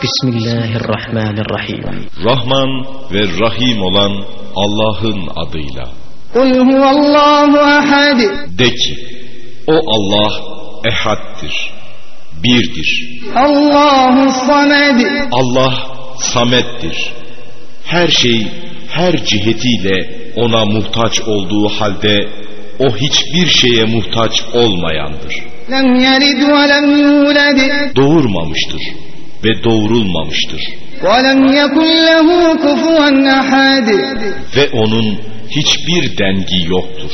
Bismillahirrahmanirrahim. Rahman ve Rahim olan Allah'ın adıyla. Kul huvallahu ahad. De ki, o Allah ehaddir, birdir. Allahu samed. Allah samettir. Her şey her cihetiyle ona muhtaç olduğu halde o hiçbir şeye muhtaç olmayandır. Lem yelid ve lem yulad. Doğurmamıştır ve ahad. Ve onun hiçbir dengi yoktur.